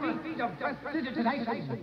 feat of prestidigitation.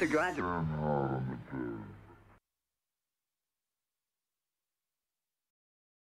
The graduate.